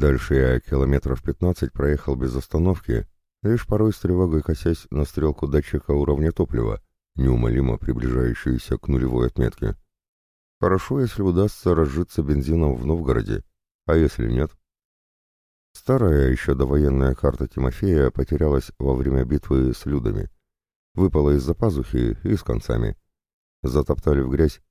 Дальше я километров 15 проехал без остановки, лишь порой с тревогой косясь на стрелку датчика уровня топлива, неумолимо приближающуюся к нулевой отметке. Хорошо, если удастся разжиться бензином в Новгороде, а если нет? Старая еще довоенная карта Тимофея потерялась во время битвы с людами. Выпала из-за пазухи и с концами. Затоптали в грязь.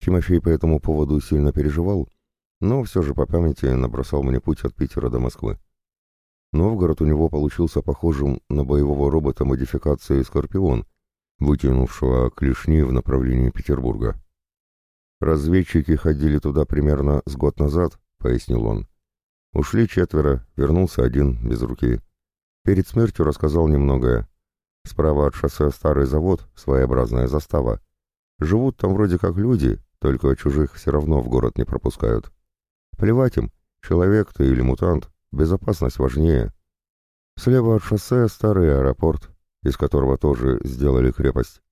Тимофей по этому поводу сильно переживал, но все же по памяти набросал мне путь от Питера до Москвы. Новгород у него получился похожим на боевого робота модификации «Скорпион», вытянувшего клешни в направлении Петербурга. «Разведчики ходили туда примерно с год назад», — пояснил он. «Ушли четверо, вернулся один, без руки. Перед смертью рассказал немногое. Справа от шоссе старый завод, своеобразная застава. Живут там вроде как люди, только чужих все равно в город не пропускают. Плевать им, человек ты или мутант, безопасность важнее. Слева от шоссе старый аэропорт, из которого тоже сделали крепость.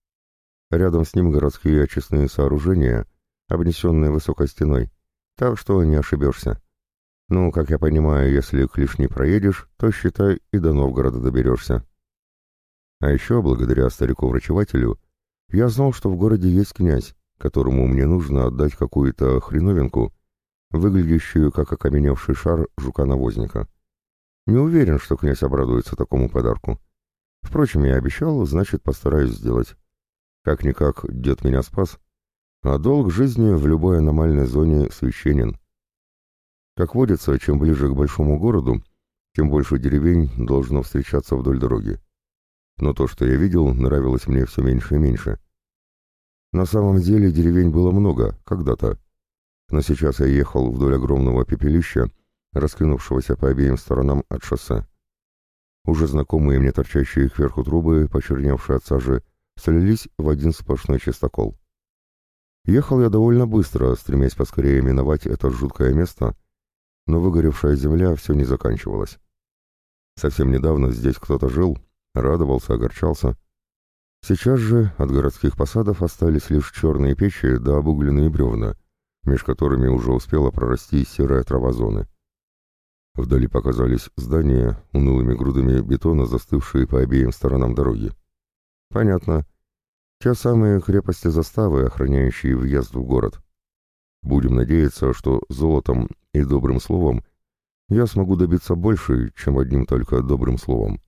Рядом с ним городские очистные сооружения — обнесенные высокой стеной, так что не ошибешься. Ну, как я понимаю, если клиш не проедешь, то, считай, и до Новгорода доберешься. А еще, благодаря старику-врачевателю, я знал, что в городе есть князь, которому мне нужно отдать какую-то хреновинку, выглядящую как окаменевший шар жука-навозника. Не уверен, что князь обрадуется такому подарку. Впрочем, я обещал, значит, постараюсь сделать. Как-никак, дед меня спас, а долг жизни в любой аномальной зоне священен. Как водится, чем ближе к большому городу, тем больше деревень должно встречаться вдоль дороги. Но то, что я видел, нравилось мне все меньше и меньше. На самом деле деревень было много, когда-то. Но сейчас я ехал вдоль огромного пепелища, раскинувшегося по обеим сторонам от шоссе. Уже знакомые мне торчащие кверху трубы, почерневшие от сажи, слились в один сплошной чистокол. Ехал я довольно быстро, стремясь поскорее миновать это жуткое место, но выгоревшая земля все не заканчивалась. Совсем недавно здесь кто-то жил, радовался, огорчался. Сейчас же от городских посадов остались лишь черные печи да обугленные бревна, меж которыми уже успела прорасти серая трава зоны. Вдали показались здания, унылыми грудами бетона, застывшие по обеим сторонам дороги. Понятно, те самые крепости заставы, охраняющие въезд в город. Будем надеяться, что золотом и добрым словом я смогу добиться больше, чем одним только добрым словом.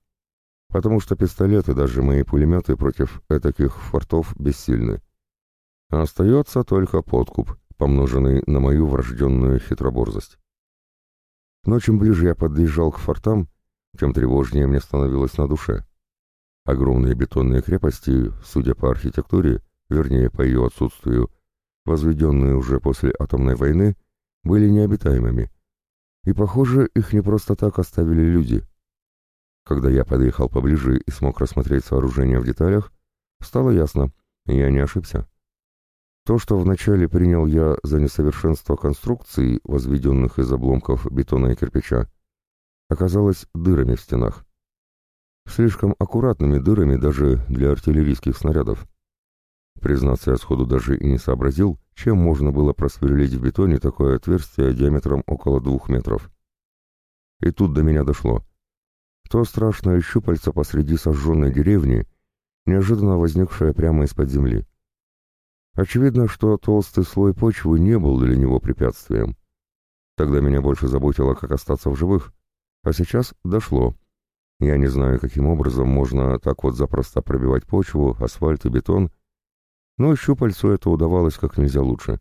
Потому что пистолеты, даже мои пулеметы против этаких фортов бессильны. Остается только подкуп, помноженный на мою врожденную хитроборзость. Но чем ближе я подъезжал к фортам, тем тревожнее мне становилось на душе. Огромные бетонные крепости, судя по архитектуре, вернее по ее отсутствию, возведенные уже после атомной войны, были необитаемыми. И, похоже, их не просто так оставили люди. Когда я подъехал поближе и смог рассмотреть сооружение в деталях, стало ясно, я не ошибся. То, что вначале принял я за несовершенство конструкций, возведенных из обломков бетона и кирпича, оказалось дырами в стенах слишком аккуратными дырами даже для артиллерийских снарядов. Признаться, я сходу даже и не сообразил, чем можно было просверлить в бетоне такое отверстие диаметром около двух метров. И тут до меня дошло. То страшное щупальце посреди сожженной деревни, неожиданно возникшее прямо из-под земли. Очевидно, что толстый слой почвы не был для него препятствием. Тогда меня больше заботило, как остаться в живых, а сейчас дошло. Я не знаю, каким образом можно так вот запросто пробивать почву, асфальт и бетон, но щупальцу это удавалось как нельзя лучше.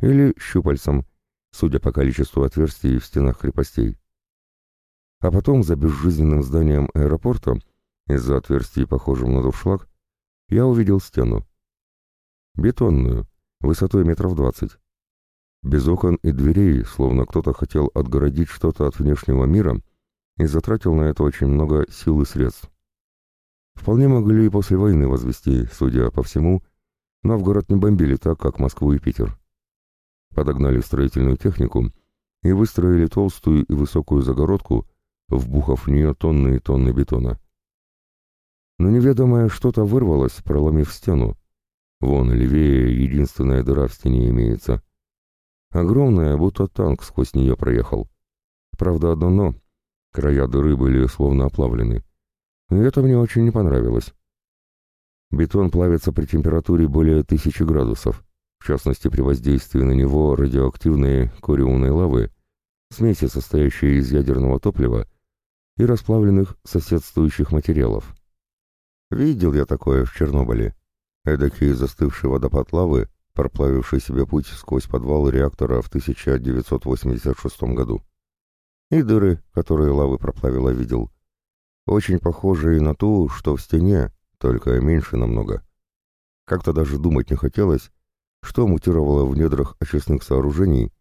Или щупальцам, судя по количеству отверстий в стенах крепостей. А потом за безжизненным зданием аэропорта, из-за отверстий, похожим на дуршлаг, я увидел стену. Бетонную, высотой метров двадцать. Без окон и дверей, словно кто-то хотел отгородить что-то от внешнего мира — и затратил на это очень много сил и средств. Вполне могли и после войны возвести, судя по всему, но в город не бомбили так, как Москву и Питер. Подогнали строительную технику и выстроили толстую и высокую загородку, вбухав в нее тонны и тонны бетона. Но неведомое что-то вырвалось, проломив стену. Вон, левее, единственная дыра в стене имеется. Огромная, будто танк сквозь нее проехал. Правда, одно «но». Края дыры были словно оплавлены. И это мне очень не понравилось. Бетон плавится при температуре более тысячи градусов, в частности при воздействии на него радиоактивной кориумной лавы, смеси, состоящей из ядерного топлива и расплавленных соседствующих материалов. Видел я такое в Чернобыле. Эдакий застывший водопад лавы, проплавивший себе путь сквозь подвал реактора в 1986 году. И дыры, которые лавы проплавила, видел. Очень похожие на ту, что в стене, только меньше намного. Как-то даже думать не хотелось, что мутировало в недрах очистных сооружений,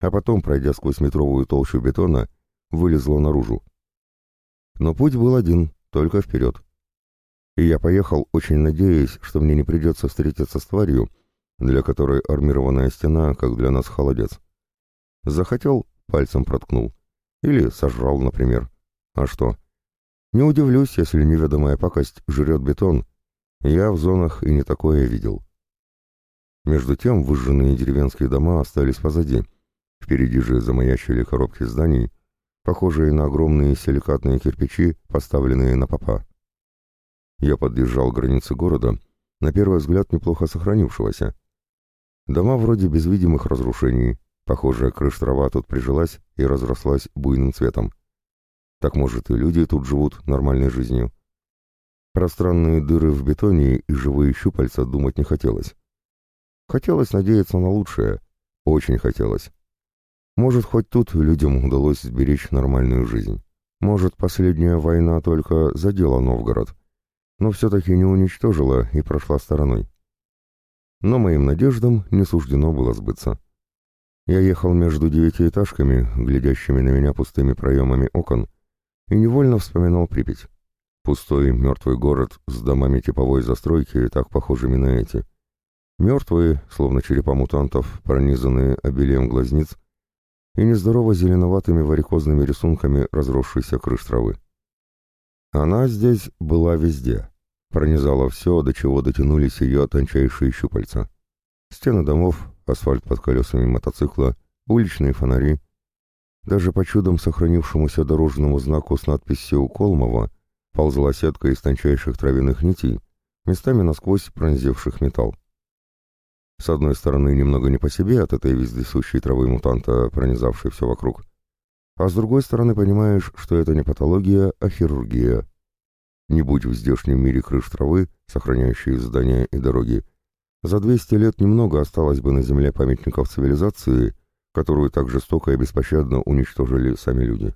а потом, пройдя сквозь метровую толщу бетона, вылезло наружу. Но путь был один, только вперед. И я поехал, очень надеясь, что мне не придется встретиться с тварью, для которой армированная стена, как для нас холодец. Захотел — пальцем проткнул. Или сожрал, например. А что? Не удивлюсь, если неведомая пакость жрет бетон. Я в зонах и не такое видел. Между тем выжженные деревенские дома остались позади. Впереди же замаячили коробки зданий, похожие на огромные силикатные кирпичи, поставленные на попа. Я подъезжал к границе города, на первый взгляд неплохо сохранившегося. Дома вроде без видимых разрушений, похожая крыш трава тут прижилась и разрослась буйным цветом. Так, может, и люди тут живут нормальной жизнью. Про странные дыры в бетоне и живые щупальца думать не хотелось. Хотелось надеяться на лучшее. Очень хотелось. Может, хоть тут людям удалось сберечь нормальную жизнь. Может, последняя война только задела Новгород, но все-таки не уничтожила и прошла стороной. Но моим надеждам не суждено было сбыться. Я ехал между девятиэтажками, глядящими на меня пустыми проемами окон, и невольно вспоминал Припять. Пустой мертвый город с домами типовой застройки, так похожими на эти. Мертвые, словно черепа мутантов, пронизанные обилием глазниц и нездорово зеленоватыми варикозными рисунками разросшейся крыш травы. Она здесь была везде, пронизала все, до чего дотянулись ее тончайшие щупальца. Стены домов, асфальт под колесами мотоцикла, уличные фонари — даже по чудом сохранившемуся дорожному знаку с надписью «Колмова» ползла сетка из тончайших травяных нитей, местами насквозь пронзивших металл. С одной стороны, немного не по себе от этой вездесущей травы мутанта, пронизавшей все вокруг, а с другой стороны понимаешь, что это не патология, а хирургия. Не будь в здешнем мире крыш травы, сохраняющие здания и дороги, за 200 лет немного осталось бы на земле памятников цивилизации, которую так жестоко и беспощадно уничтожили сами люди.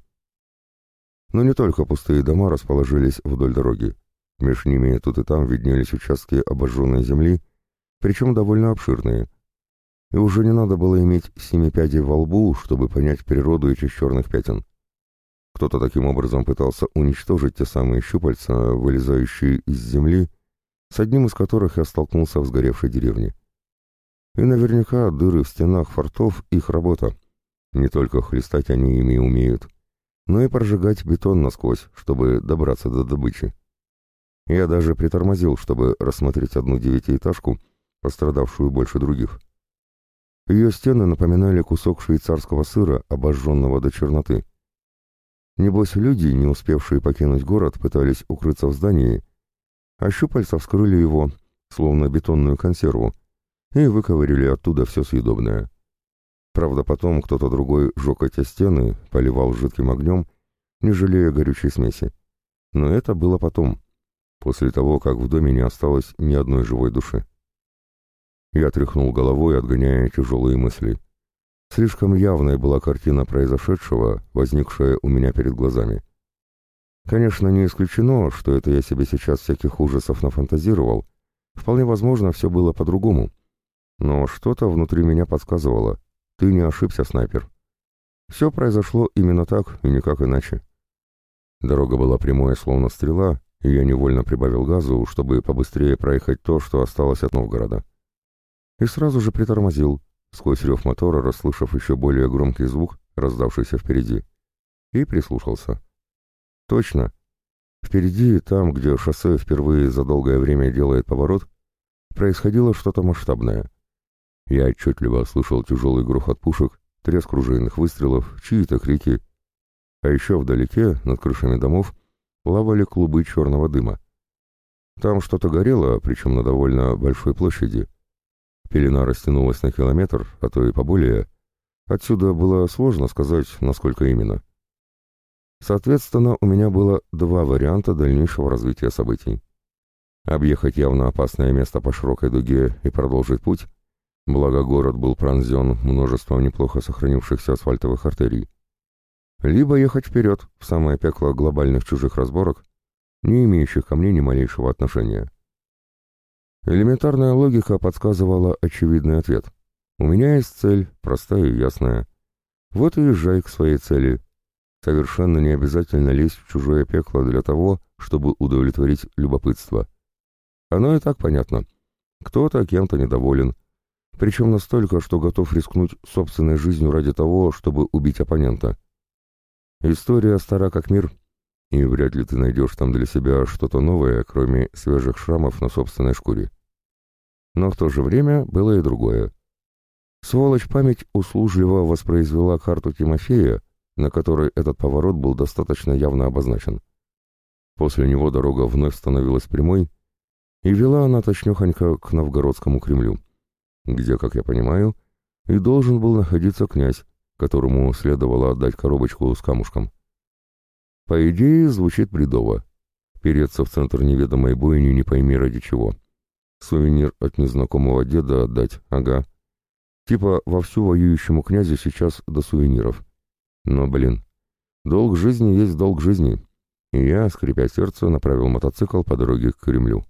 Но не только пустые дома расположились вдоль дороги. Меж ними тут и там виднелись участки обожженной земли, причем довольно обширные. И уже не надо было иметь семи пядей во лбу, чтобы понять природу этих черных пятен. Кто-то таким образом пытался уничтожить те самые щупальца, вылезающие из земли, с одним из которых я столкнулся в сгоревшей деревне. И наверняка дыры в стенах фортов — их работа. Не только хлестать они ими умеют, но и прожигать бетон насквозь, чтобы добраться до добычи. Я даже притормозил, чтобы рассмотреть одну девятиэтажку, пострадавшую больше других. Ее стены напоминали кусок швейцарского сыра, обожженного до черноты. Небось, люди, не успевшие покинуть город, пытались укрыться в здании, а щупальца вскрыли его, словно бетонную консерву, и выковырили оттуда все съедобное. Правда, потом кто-то другой жег эти стены, поливал жидким огнем, не жалея горючей смеси. Но это было потом, после того, как в доме не осталось ни одной живой души. Я тряхнул головой, отгоняя тяжелые мысли. Слишком явной была картина произошедшего, возникшая у меня перед глазами. Конечно, не исключено, что это я себе сейчас всяких ужасов нафантазировал. Вполне возможно, все было по-другому. Но что-то внутри меня подсказывало. Ты не ошибся, снайпер. Все произошло именно так и никак иначе. Дорога была прямой, словно стрела, и я невольно прибавил газу, чтобы побыстрее проехать то, что осталось от Новгорода. И сразу же притормозил, сквозь рев мотора, расслышав еще более громкий звук, раздавшийся впереди, и прислушался. Точно. Впереди, там, где шоссе впервые за долгое время делает поворот, происходило что-то масштабное. Я отчетливо слышал тяжелый грохот пушек, треск ружейных выстрелов, чьи-то крики, А еще вдалеке, над крышами домов, плавали клубы черного дыма. Там что-то горело, причем на довольно большой площади. Пелена растянулась на километр, а то и поболее. Отсюда было сложно сказать, насколько именно. Соответственно, у меня было два варианта дальнейшего развития событий. Объехать явно опасное место по широкой дуге и продолжить путь, благо город был пронзен множеством неплохо сохранившихся асфальтовых артерий. Либо ехать вперед, в самое пекло глобальных чужих разборок, не имеющих ко мне ни малейшего отношения. Элементарная логика подсказывала очевидный ответ. У меня есть цель, простая и ясная. Вот и езжай к своей цели. Совершенно не обязательно лезть в чужое пекло для того, чтобы удовлетворить любопытство. Оно и так понятно. Кто-то кем-то недоволен. Причем настолько, что готов рискнуть собственной жизнью ради того, чтобы убить оппонента. История стара как мир — и вряд ли ты найдешь там для себя что-то новое, кроме свежих шрамов на собственной шкуре. Но в то же время было и другое. Сволочь память услужливо воспроизвела карту Тимофея, на которой этот поворот был достаточно явно обозначен. После него дорога вновь становилась прямой, и вела она точнёхонько к Новгородскому Кремлю, где, как я понимаю, и должен был находиться князь, которому следовало отдать коробочку с камушком. По идее, звучит бредово. Переться в центр неведомой бойни не пойми ради чего. Сувенир от незнакомого деда отдать, ага. Типа вовсю воюющему князю сейчас до сувениров. Но, блин, долг жизни есть долг жизни. И я, скрипя сердце, направил мотоцикл по дороге к Кремлю.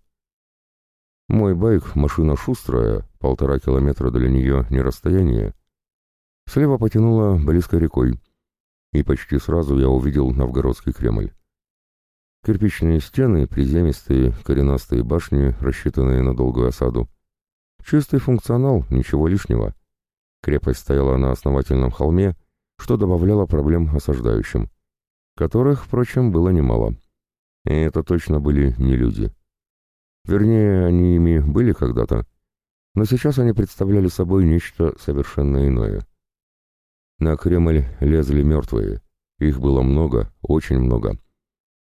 Мой байк — машина шустрая, полтора километра для нее не расстояние. Слева потянуло близко рекой, и почти сразу я увидел Новгородский Кремль. Кирпичные стены, приземистые, коренастые башни, рассчитанные на долгую осаду. Чистый функционал, ничего лишнего. Крепость стояла на основательном холме, что добавляло проблем осаждающим, которых, впрочем, было немало. И это точно были не люди. Вернее, они ими были когда-то, но сейчас они представляли собой нечто совершенно иное. На Кремль лезли мертвые. Их было много, очень много.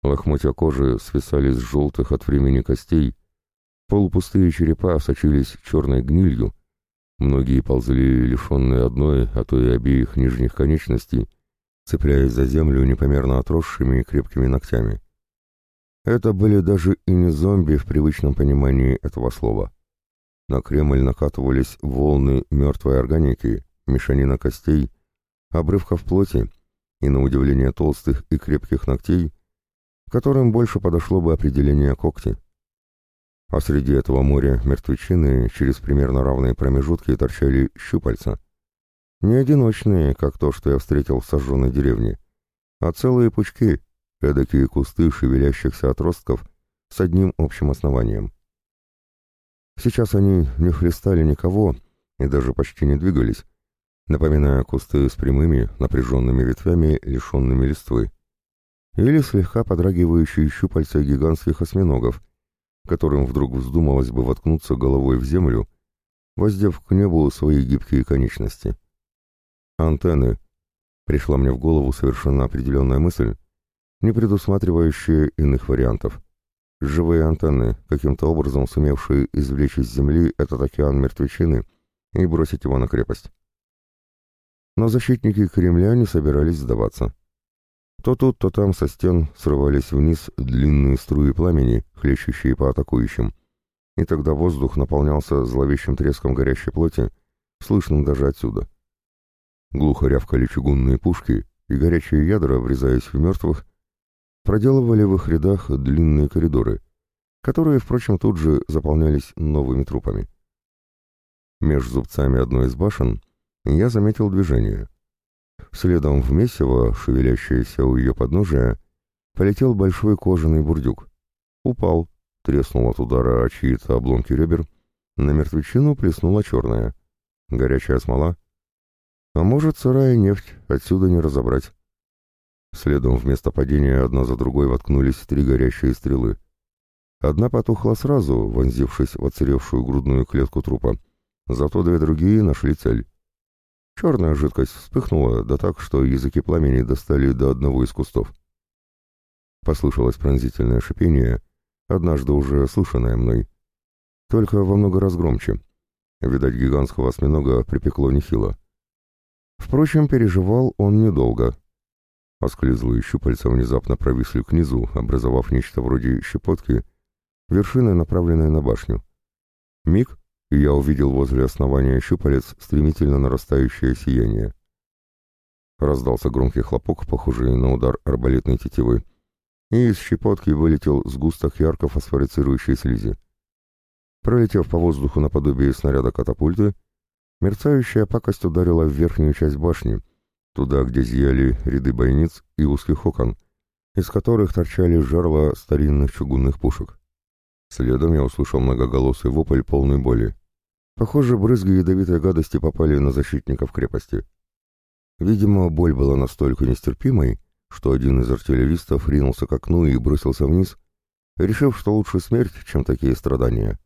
Лохмотья кожи свисали с желтых от времени костей, полупустые черепа сочились черной гнилью, многие ползли лишенные одной, а то и обеих нижних конечностей, цепляясь за землю непомерно отросшими и крепкими ногтями. Это были даже и не зомби в привычном понимании этого слова. На Кремль накатывались волны мертвой органики, мешанина костей, обрывков плоти и, на удивление, толстых и крепких ногтей, которым больше подошло бы определение когти. А среди этого моря мертвечины через примерно равные промежутки торчали щупальца. Не одиночные, как то, что я встретил в сожженной деревне, а целые пучки, эдакие кусты шевелящихся отростков с одним общим основанием. Сейчас они не хлестали никого и даже почти не двигались, напоминая кусты с прямыми, напряженными ветвями, лишенными листвы, или слегка подрагивающие щупальца гигантских осьминогов, которым вдруг вздумалось бы воткнуться головой в землю, воздев к небу свои гибкие конечности. Антенны. Пришла мне в голову совершенно определенная мысль, не предусматривающая иных вариантов. Живые антенны, каким-то образом сумевшие извлечь из земли этот океан мертвечины и бросить его на крепость. Но защитники Кремля не собирались сдаваться. То тут, то там со стен срывались вниз длинные струи пламени, хлещущие по атакующим. И тогда воздух наполнялся зловещим треском горящей плоти, слышным даже отсюда. Глухо рявкали чугунные пушки, и горячие ядра, врезаясь в мертвых, проделывали в их рядах длинные коридоры, которые, впрочем, тут же заполнялись новыми трупами. Меж зубцами одной из башен я заметил движение. Следом в месиво, шевелящееся у ее подножия, полетел большой кожаный бурдюк. Упал, треснул от удара чьи-то обломки ребер, на мертвечину плеснула черная. Горячая смола. А может, сырая нефть, отсюда не разобрать. Следом вместо падения одна за другой воткнулись три горящие стрелы. Одна потухла сразу, вонзившись в оцаревшую грудную клетку трупа, зато две другие нашли цель. Черная жидкость вспыхнула, да так, что языки пламени достали до одного из кустов. Послышалось пронзительное шипение, однажды уже слышанное мной. Только во много раз громче. Видать, гигантского осьминога припекло нехило. Впрочем, переживал он недолго. Осклизлые щупальца внезапно провисли к низу, образовав нечто вроде щепотки, вершиной направленной на башню. Миг, и я увидел возле основания щупалец стремительно нарастающее сияние. Раздался громкий хлопок, похожий на удар арбалетной тетивы, и из щепотки вылетел сгусток ярко фосфорицирующей слизи. Пролетев по воздуху наподобие снаряда катапульты, мерцающая пакость ударила в верхнюю часть башни — туда, где зияли ряды бойниц и узких окон, из которых торчали жерла старинных чугунных пушек. Следом я услышал многоголосый вопль полной боли. Похоже, брызги ядовитой гадости попали на защитников крепости. Видимо, боль была настолько нестерпимой, что один из артиллеристов ринулся к окну и бросился вниз, решив, что лучше смерть, чем такие страдания.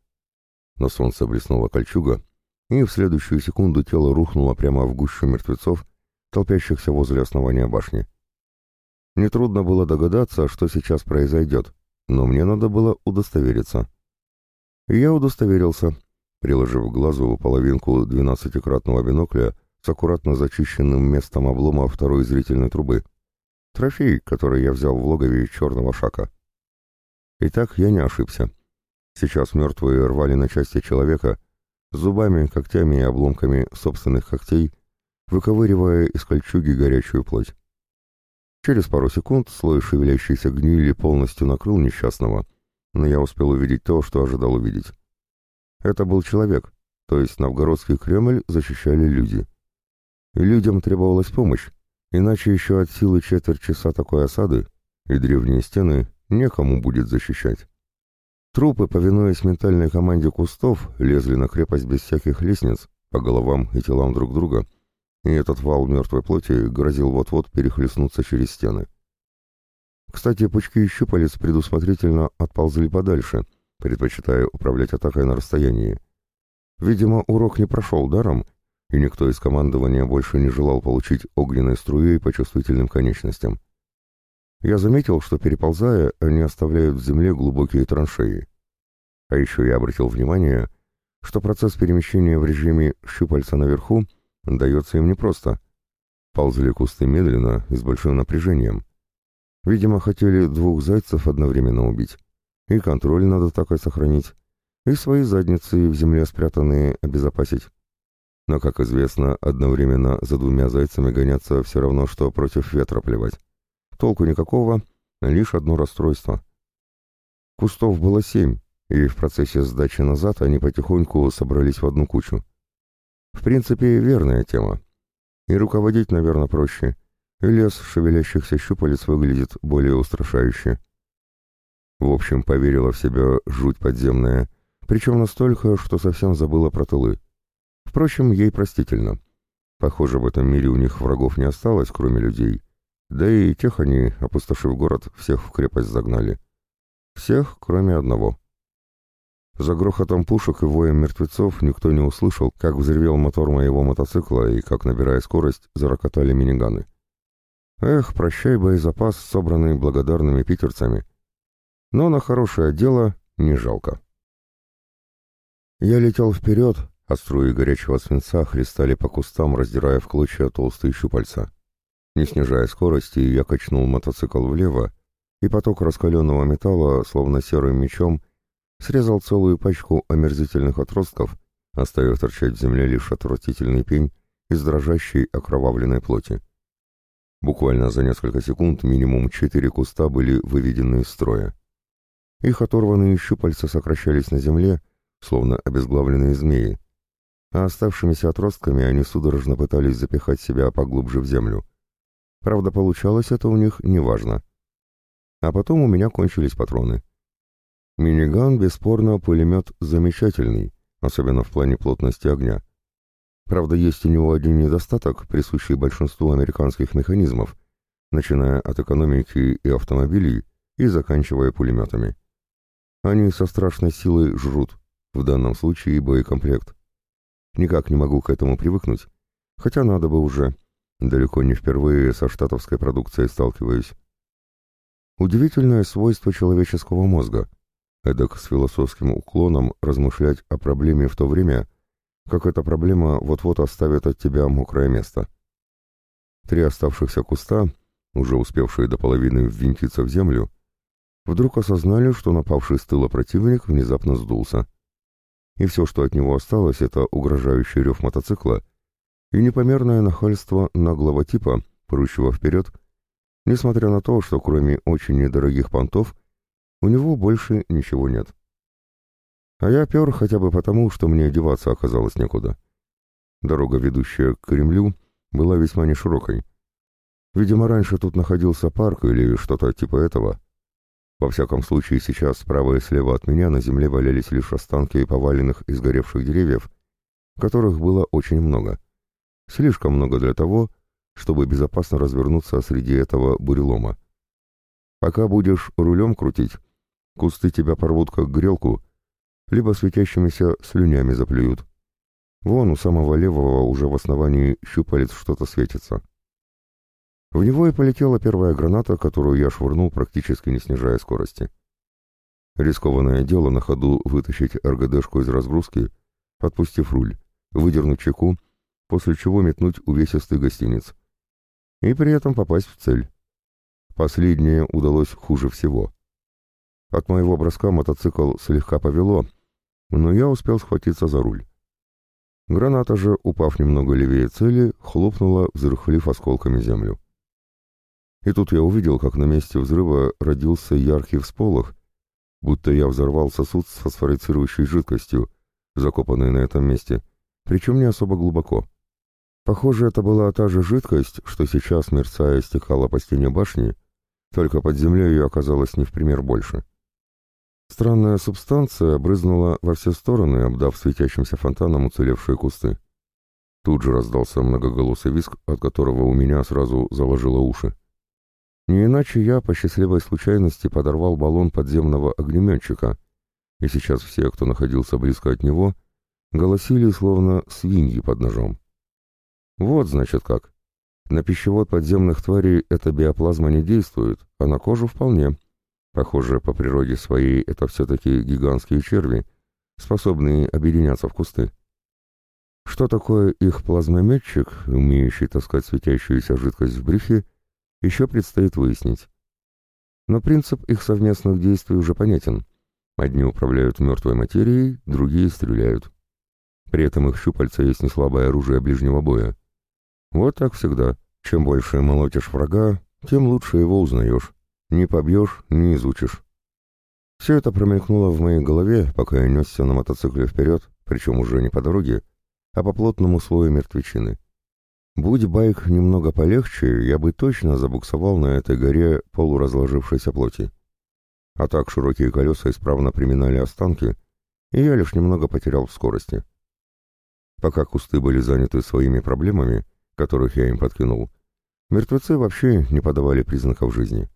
На солнце блеснула кольчуга, и в следующую секунду тело рухнуло прямо в гущу мертвецов, толпящихся возле основания башни. Нетрудно было догадаться, что сейчас произойдет, но мне надо было удостовериться. Я удостоверился, приложив к глазу половинку двенадцатикратного бинокля с аккуратно зачищенным местом облома второй зрительной трубы. Трофей, который я взял в логове черного шака. Итак, я не ошибся. Сейчас мертвые рвали на части человека, зубами, когтями и обломками собственных когтей выковыривая из кольчуги горячую плоть. Через пару секунд слой шевелящейся гнили полностью накрыл несчастного, но я успел увидеть то, что ожидал увидеть. Это был человек, то есть новгородский Кремль защищали люди. И людям требовалась помощь, иначе еще от силы четверть часа такой осады, и древние стены некому будет защищать. Трупы, повинуясь ментальной команде кустов, лезли на крепость без всяких лестниц, по головам и телам друг друга — и этот вал мертвой плоти грозил вот-вот перехлестнуться через стены. Кстати, пучки и щупалец предусмотрительно отползли подальше, предпочитая управлять атакой на расстоянии. Видимо, урок не прошел даром, и никто из командования больше не желал получить огненной струей по чувствительным конечностям. Я заметил, что, переползая, они оставляют в земле глубокие траншеи. А еще я обратил внимание, что процесс перемещения в режиме щупальца наверху — Дается им непросто. Ползли кусты медленно и с большим напряжением. Видимо, хотели двух зайцев одновременно убить. И контроль надо так и сохранить, и свои задницы в земле спрятанные обезопасить. Но, как известно, одновременно за двумя зайцами гоняться все равно, что против ветра плевать. Толку никакого, лишь одно расстройство. Кустов было семь, и в процессе сдачи назад они потихоньку собрались в одну кучу. В принципе, верная тема. И руководить, наверное, проще. И лес шевелящихся щупалец выглядит более устрашающе. В общем, поверила в себя жуть подземная, причем настолько, что совсем забыла про тылы. Впрочем, ей простительно. Похоже, в этом мире у них врагов не осталось, кроме людей. Да и тех они, опустошив город, всех в крепость загнали. Всех, кроме одного. За грохотом пушек и воем мертвецов никто не услышал, как взревел мотор моего мотоцикла и как, набирая скорость, зарокотали миниганы. Эх, прощай боезапас, собранный благодарными питерцами. Но на хорошее дело не жалко. Я летел вперед, а струи горячего свинца хлестали по кустам, раздирая в клочья толстые щупальца. Не снижая скорости, я качнул мотоцикл влево, и поток раскаленного металла, словно серым мечом, срезал целую пачку омерзительных отростков, оставив торчать в земле лишь отвратительный пень из дрожащей окровавленной плоти. Буквально за несколько секунд минимум четыре куста были выведены из строя. Их оторванные щупальца сокращались на земле, словно обезглавленные змеи, а оставшимися отростками они судорожно пытались запихать себя поглубже в землю. Правда, получалось это у них неважно. А потом у меня кончились патроны. Миниган, бесспорно, пулемет замечательный, особенно в плане плотности огня. Правда, есть у него один недостаток, присущий большинству американских механизмов, начиная от экономики и автомобилей и заканчивая пулеметами. Они со страшной силой жрут, в данном случае боекомплект. Никак не могу к этому привыкнуть, Хотя надо бы уже. Далеко не впервые со штатовской продукцией сталкиваюсь. Удивительное свойство человеческого мозга. Эдак с философским уклоном размышлять о проблеме в то время, как эта проблема вот-вот оставит от тебя мокрое место. Три оставшихся куста, уже успевшие до половины ввинтиться в землю, вдруг осознали, что напавший с тыла противник внезапно сдулся. И все, что от него осталось, это угрожающий рев мотоцикла и непомерное нахальство наглого типа, прущего вперед, несмотря на то, что кроме очень недорогих понтов у него больше ничего нет. А я пер хотя бы потому, что мне одеваться оказалось некуда. Дорога, ведущая к Кремлю, была весьма неширокой. Видимо, раньше тут находился парк или что-то типа этого. Во всяком случае, сейчас справа и слева от меня на земле валялись лишь останки поваленных и сгоревших деревьев, которых было очень много. Слишком много для того, чтобы безопасно развернуться среди этого бурелома. Пока будешь рулем крутить, кусты тебя порвут как грелку, либо светящимися слюнями заплюют. Вон у самого левого уже в основании щупалец что-то светится. В него и полетела первая граната, которую я швырнул, практически не снижая скорости. Рискованное дело на ходу вытащить РГДшку из разгрузки, отпустив руль, выдернуть чеку, после чего метнуть увесистый гостиниц и при этом попасть в цель. Последнее удалось хуже всего. От моего броска мотоцикл слегка повело, но я успел схватиться за руль. Граната же, упав немного левее цели, хлопнула, взрыхлив осколками землю. И тут я увидел, как на месте взрыва родился яркий всполох, будто я взорвал сосуд с фосфорицирующей жидкостью, закопанной на этом месте, причем не особо глубоко. Похоже, это была та же жидкость, что сейчас, мерцая, стекала по стене башни, только под землей ее оказалось не в пример больше. Странная субстанция брызнула во все стороны, обдав светящимся фонтаном уцелевшие кусты. Тут же раздался многоголосый виск, от которого у меня сразу заложило уши. Не иначе я по счастливой случайности подорвал баллон подземного огнеметчика, и сейчас все, кто находился близко от него, голосили, словно свиньи под ножом. Вот, значит, как. На пищевод подземных тварей эта биоплазма не действует, а на кожу вполне. Похоже, по природе своей это все-таки гигантские черви, способные объединяться в кусты. Что такое их плазмометчик, умеющий таскать светящуюся жидкость в брюхе, еще предстоит выяснить. Но принцип их совместных действий уже понятен. Одни управляют мертвой материей, другие стреляют. При этом их щупальца есть неслабое оружие ближнего боя. Вот так всегда. Чем больше молотишь врага, тем лучше его узнаешь. Не побьешь, не изучишь. Все это промелькнуло в моей голове, пока я несся на мотоцикле вперед, причем уже не по дороге, а по плотному слою мертвечины. Будь байк немного полегче, я бы точно забуксовал на этой горе полуразложившейся плоти. А так широкие колеса исправно приминали останки, и я лишь немного потерял в скорости. Пока кусты были заняты своими проблемами, которых я им подкинул, мертвецы вообще не подавали признаков жизни.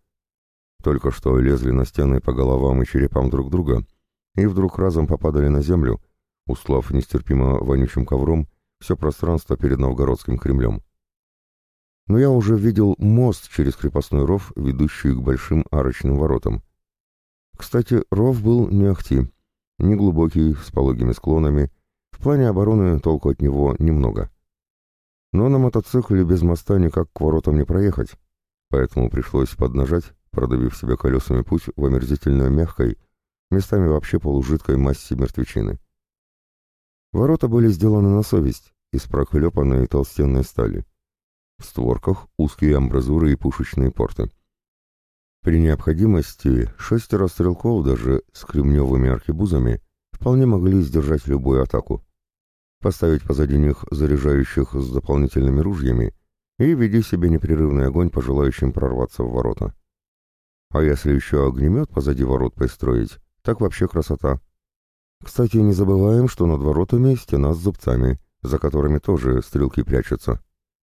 Только что лезли на стены по головам и черепам друг друга, и вдруг разом попадали на землю, услав нестерпимо вонючим ковром все пространство перед Новгородским Кремлем. Но я уже видел мост через крепостной ров, ведущий к большим арочным воротам. Кстати, ров был не ахти, не глубокий, с пологими склонами, в плане обороны толку от него немного. Но на мотоцикле без моста никак к воротам не проехать, поэтому пришлось поднажать, продавив себе колесами путь в омерзительно мягкой, местами вообще полужидкой массе мертвечины. Ворота были сделаны на совесть, из проклепанной толстенной стали. В створках узкие амбразуры и пушечные порты. При необходимости шестеро стрелков даже с кремневыми архибузами вполне могли сдержать любую атаку поставить позади них заряжающих с дополнительными ружьями и веди себе непрерывный огонь по желающим прорваться в ворота. А если еще огнемет позади ворот построить, так вообще красота. Кстати, не забываем, что над воротами стена с зубцами, за которыми тоже стрелки прячутся.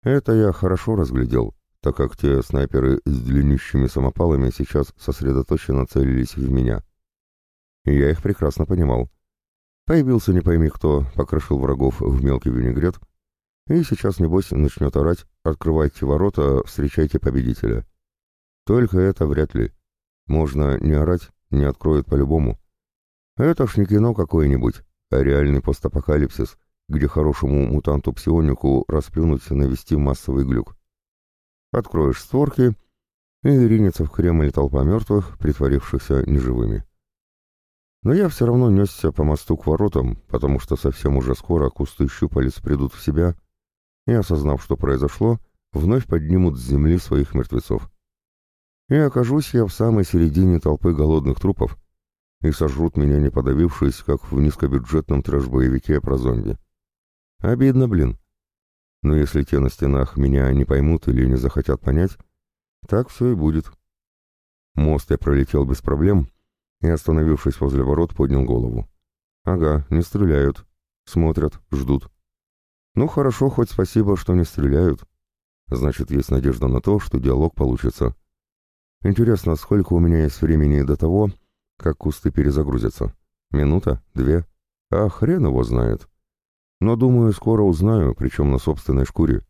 Это я хорошо разглядел, так как те снайперы с длиннющими самопалами сейчас сосредоточенно целились в меня. И я их прекрасно понимал. Появился не пойми кто, покрошил врагов в мелкий винегрет, И сейчас, небось, начнет орать «Открывайте ворота, встречайте победителя». Только это вряд ли. Можно не орать, не откроют по-любому. Это ж не кино какое-нибудь, а реальный постапокалипсис, где хорошему мутанту-псионику расплюнуть навести массовый глюк. Откроешь створки, и ринется в Кремль толпа мертвых, притворившихся неживыми. Но я все равно несся по мосту к воротам, потому что совсем уже скоро кусты щупалец придут в себя и, осознав, что произошло, вновь поднимут с земли своих мертвецов. И окажусь я в самой середине толпы голодных трупов, и сожрут меня, не подавившись, как в низкобюджетном трэш-боевике про зомби. Обидно, блин. Но если те на стенах меня не поймут или не захотят понять, так все и будет. Мост я пролетел без проблем и, остановившись возле ворот, поднял голову. Ага, не стреляют. Смотрят, ждут. Ну хорошо, хоть спасибо, что не стреляют. Значит, есть надежда на то, что диалог получится. Интересно, сколько у меня есть времени до того, как кусты перезагрузятся? Минута? Две? А хрен его знает. Но, думаю, скоро узнаю, причем на собственной шкуре.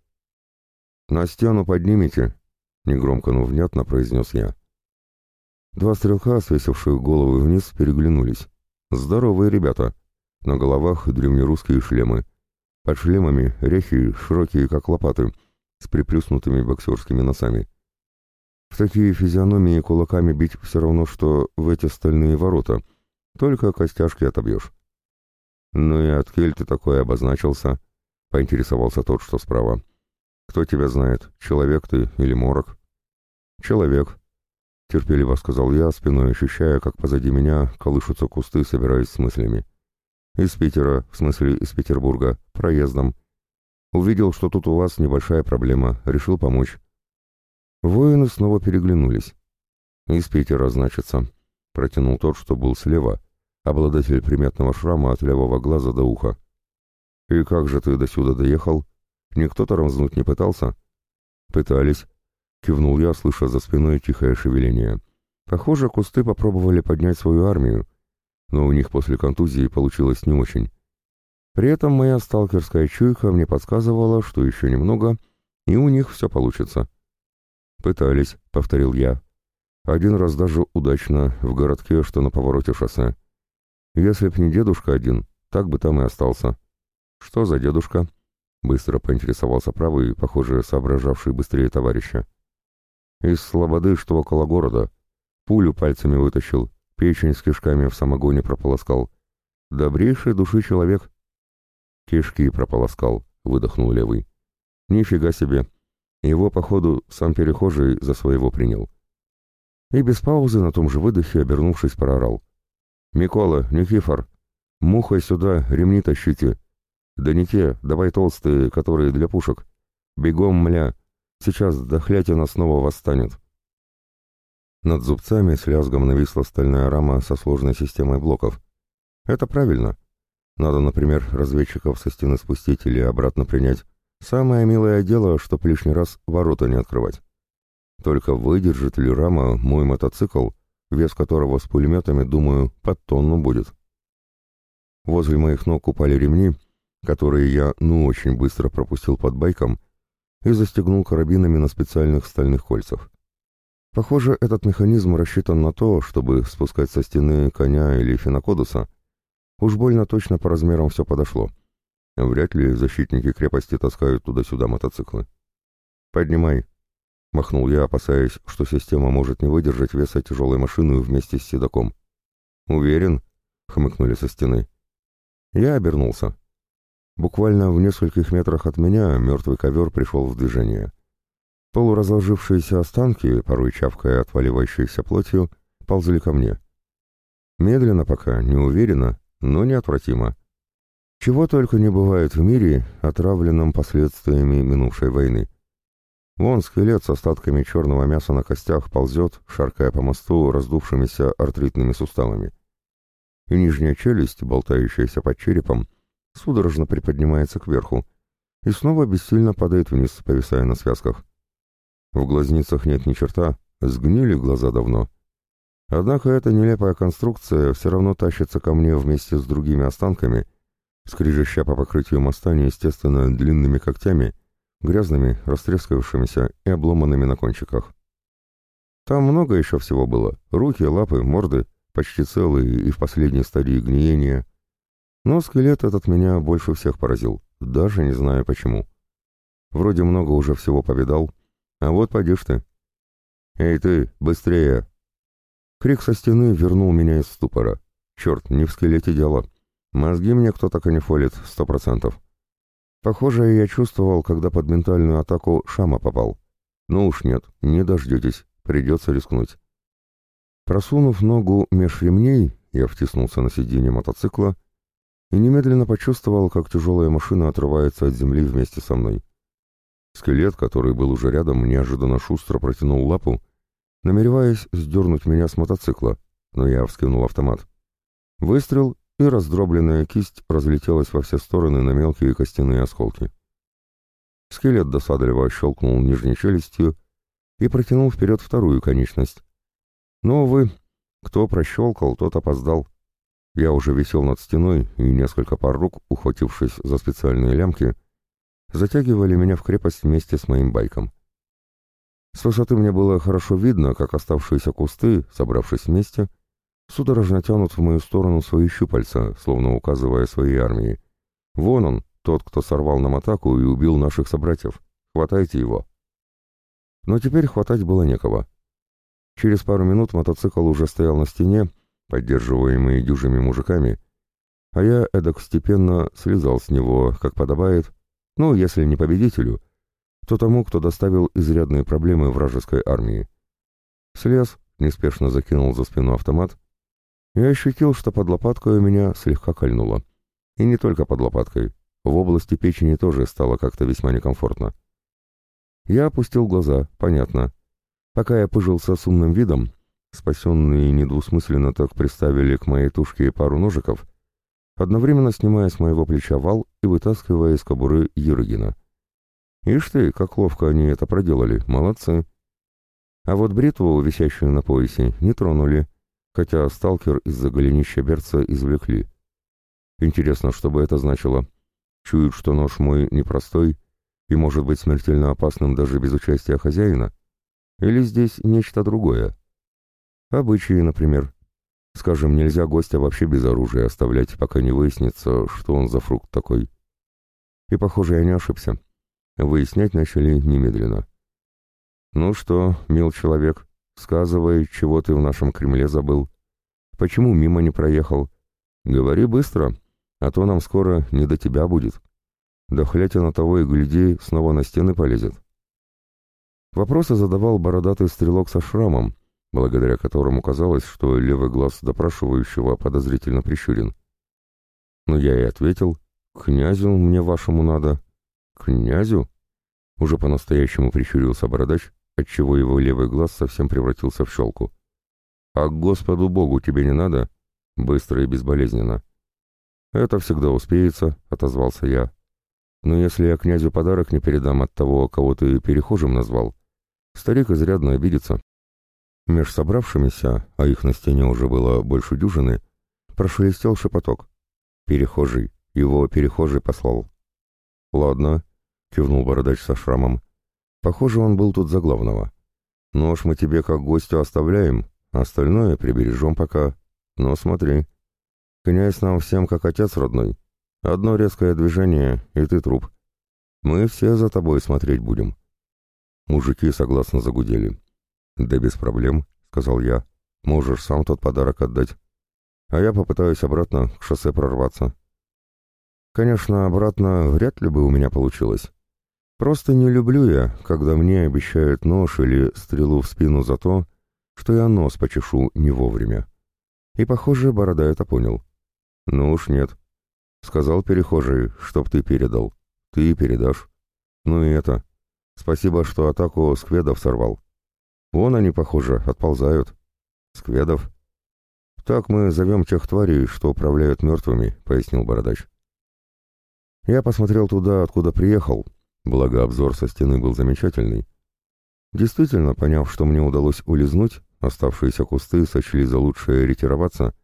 «На стену поднимите», — негромко, но внятно произнес я. Два стрелка, свесившие головы вниз, переглянулись. Здоровые ребята. На головах древнерусские шлемы. Под шлемами рехи, широкие, как лопаты, с приплюснутыми боксерскими носами. В такие физиономии кулаками бить все равно, что в эти стальные ворота. Только костяшки отобьешь. «Ну и от кель ты такой обозначился?» — поинтересовался тот, что справа. «Кто тебя знает, человек ты или морок?» «Человек», — терпеливо сказал я, спиной ощущая, как позади меня колышутся кусты, собираясь с мыслями. «Из Питера, в смысле из Петербурга, проездом. Увидел, что тут у вас небольшая проблема, решил помочь». Воины снова переглянулись. «Из Питера, значится», — протянул тот, что был слева, обладатель приметного шрама от левого глаза до уха. «И как же ты до сюда доехал? Никто тормознуть не пытался?» «Пытались», Кивнул я, слыша за спиной тихое шевеление. Похоже, кусты попробовали поднять свою армию, но у них после контузии получилось не очень. При этом моя сталкерская чуйка мне подсказывала, что еще немного, и у них все получится. «Пытались», — повторил я. «Один раз даже удачно, в городке, что на повороте шоссе. Если б не дедушка один, так бы там и остался». «Что за дедушка?» — быстро поинтересовался правый, похоже, соображавший быстрее товарища. Из слободы, что около города. Пулю пальцами вытащил, печень с кишками в самогоне прополоскал. Добрейший души человек. Кишки прополоскал, выдохнул левый. Нифига себе. Его, походу, сам перехожий за своего принял. И без паузы на том же выдохе, обернувшись, проорал. «Микола, Никифор, мухой сюда, ремни тащите. Да не те, давай толстые, которые для пушек. Бегом, мля, Сейчас дохлятина снова восстанет. Над зубцами с лязгом нависла стальная рама со сложной системой блоков. Это правильно. Надо, например, разведчиков со стены спустить или обратно принять. Самое милое дело, чтоб лишний раз ворота не открывать. Только выдержит ли рама мой мотоцикл, вес которого с пулеметами, думаю, под тонну будет. Возле моих ног упали ремни, которые я ну очень быстро пропустил под байком и застегнул карабинами на специальных стальных кольцах. Похоже, этот механизм рассчитан на то, чтобы спускать со стены коня или фенокодуса. Уж больно точно по размерам все подошло. Вряд ли защитники крепости таскают туда-сюда мотоциклы. «Поднимай», — махнул я, опасаясь, что система может не выдержать веса тяжелой машины вместе с седаком. «Уверен?» — хмыкнули со стены. Я обернулся. Буквально в нескольких метрах от меня мертвый ковер пришел в движение. Полуразложившиеся останки, порой чавкая отваливающейся плотью, ползли ко мне. Медленно пока, неуверенно, но неотвратимо. Чего только не бывает в мире, отравленном последствиями минувшей войны. Вон скелет с остатками черного мяса на костях ползет, шаркая по мосту раздувшимися артритными суставами. И нижняя челюсть, болтающаяся под черепом, судорожно приподнимается кверху и снова бессильно падает вниз, повисая на связках. В глазницах нет ни черта, сгнили глаза давно. Однако эта нелепая конструкция все равно тащится ко мне вместе с другими останками, скрежеща по покрытию моста неестественно длинными когтями, грязными, растрескавшимися и обломанными на кончиках. Там много еще всего было. Руки, лапы, морды, почти целые и в последней стадии гниения. Но скелет этот меня больше всех поразил, даже не знаю почему. Вроде много уже всего повидал, а вот поди ты. «Эй ты, быстрее!» Крик со стены вернул меня из ступора. Черт, не в скелете дело. Мозги мне кто-то канифолит, сто процентов. Похоже, я чувствовал, когда под ментальную атаку Шама попал. Ну уж нет, не дождетесь, придется рискнуть. Просунув ногу меж ремней, я втиснулся на сиденье мотоцикла и немедленно почувствовал, как тяжелая машина отрывается от земли вместе со мной. Скелет, который был уже рядом, неожиданно шустро протянул лапу, намереваясь сдернуть меня с мотоцикла, но я вскинул автомат. Выстрел, и раздробленная кисть разлетелась во все стороны на мелкие костяные осколки. Скелет досадливо щелкнул нижней челюстью и протянул вперед вторую конечность. Но, увы, кто прощелкал, тот опоздал. Я уже висел над стеной, и несколько пар рук, ухватившись за специальные лямки, затягивали меня в крепость вместе с моим байком. С высоты мне было хорошо видно, как оставшиеся кусты, собравшись вместе, судорожно тянут в мою сторону свои щупальца, словно указывая своей армии. «Вон он, тот, кто сорвал нам атаку и убил наших собратьев. Хватайте его!» Но теперь хватать было некого. Через пару минут мотоцикл уже стоял на стене, поддерживаемый дюжими мужиками, а я эдак степенно слезал с него, как подобает, ну, если не победителю, то тому, кто доставил изрядные проблемы вражеской армии. Слез, неспешно закинул за спину автомат и ощутил, что под лопаткой у меня слегка кольнуло. И не только под лопаткой, в области печени тоже стало как-то весьма некомфортно. Я опустил глаза, понятно. Пока я пыжился с умным видом, спасенные недвусмысленно так приставили к моей тушке пару ножиков, одновременно снимая с моего плеча вал и вытаскивая из кобуры Юргена. Ишь ты, как ловко они это проделали, молодцы. А вот бритву, висящую на поясе, не тронули, хотя сталкер из-за голенища берца извлекли. Интересно, что бы это значило. Чуют, что нож мой непростой и может быть смертельно опасным даже без участия хозяина? Или здесь нечто другое? Обычаи, например. Скажем, нельзя гостя вообще без оружия оставлять, пока не выяснится, что он за фрукт такой. И, похоже, я не ошибся. Выяснять начали немедленно. «Ну что, мил человек, Сказывай, чего ты в нашем Кремле забыл. Почему мимо не проехал? Говори быстро, а то нам скоро не до тебя будет. Да на того и гляди, снова на стены полезет. Вопросы задавал бородатый стрелок со шрамом, благодаря которому казалось, что левый глаз допрашивающего подозрительно прищурен. Но я и ответил, «Князю мне вашему надо». «Князю?» Уже по-настоящему прищурился бородач, отчего его левый глаз совсем превратился в щелку. «А Господу Богу тебе не надо?» «Быстро и безболезненно». «Это всегда успеется», — отозвался я. «Но если я князю подарок не передам от того, кого ты перехожим назвал, старик изрядно обидится». Меж собравшимися, а их на стене уже было больше дюжины, прошелестел шепоток. «Перехожий. Его перехожий послал». «Ладно», — кивнул бородач со шрамом. Похоже, он был тут за главного. Нож мы тебе как гостю оставляем, остальное прибережем пока. Но смотри, князь нам всем как отец родной. Одно резкое движение, и ты труп. Мы все за тобой смотреть будем. Мужики согласно загудели. «Да без проблем», — сказал я. «Можешь сам тот подарок отдать. А я попытаюсь обратно к шоссе прорваться». Конечно, обратно вряд ли бы у меня получилось. Просто не люблю я, когда мне обещают нож или стрелу в спину за то, что я нос почешу не вовремя. И, похоже, Борода это понял. Ну уж нет. Сказал перехожий, чтоб ты передал. Ты передашь. Ну и это. Спасибо, что атаку скведов сорвал. Вон они, похоже, отползают. Скведов? Так мы зовем тех тварей, что управляют мертвыми, пояснил Бородач. Я посмотрел туда, откуда приехал, Благо обзор со стены был замечательный. Действительно, поняв, что мне удалось улизнуть, оставшиеся кусты сочли за лучшее ретироваться,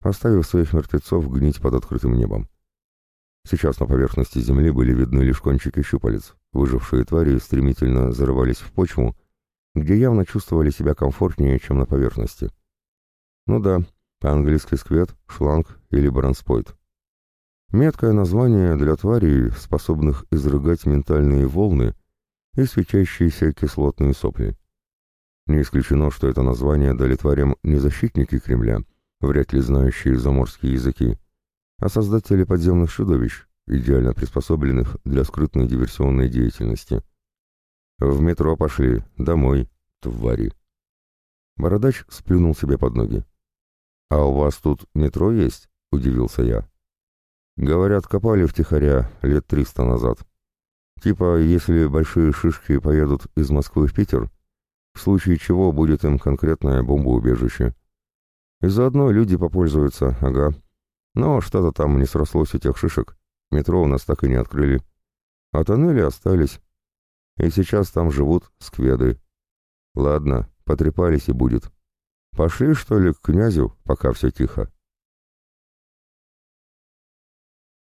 оставив своих мертвецов гнить под открытым небом. Сейчас на поверхности земли были видны лишь кончики щупалец. Выжившие твари стремительно зарывались в почву, где явно чувствовали себя комфортнее, чем на поверхности. Ну да, по-английски сквет, шланг или бронспойт. Меткое название для тварей, способных изрыгать ментальные волны и свечащиеся кислотные сопли. Не исключено, что это название дали тварям не защитники Кремля, вряд ли знающие заморские языки, а создатели подземных чудовищ, идеально приспособленных для скрытной диверсионной деятельности. В метро пошли, домой, твари. Бородач сплюнул себе под ноги. «А у вас тут метро есть?» — удивился я. «Говорят, копали втихаря лет триста назад. Типа, если большие шишки поедут из Москвы в Питер, в случае чего будет им конкретное бомбоубежище. И заодно люди попользуются, ага. Но что-то там не срослось у тех шишек. Метро у нас так и не открыли. А тоннели остались. И сейчас там живут скведы. Ладно, потрепались и будет. Пошли, что ли, к князю, пока все тихо.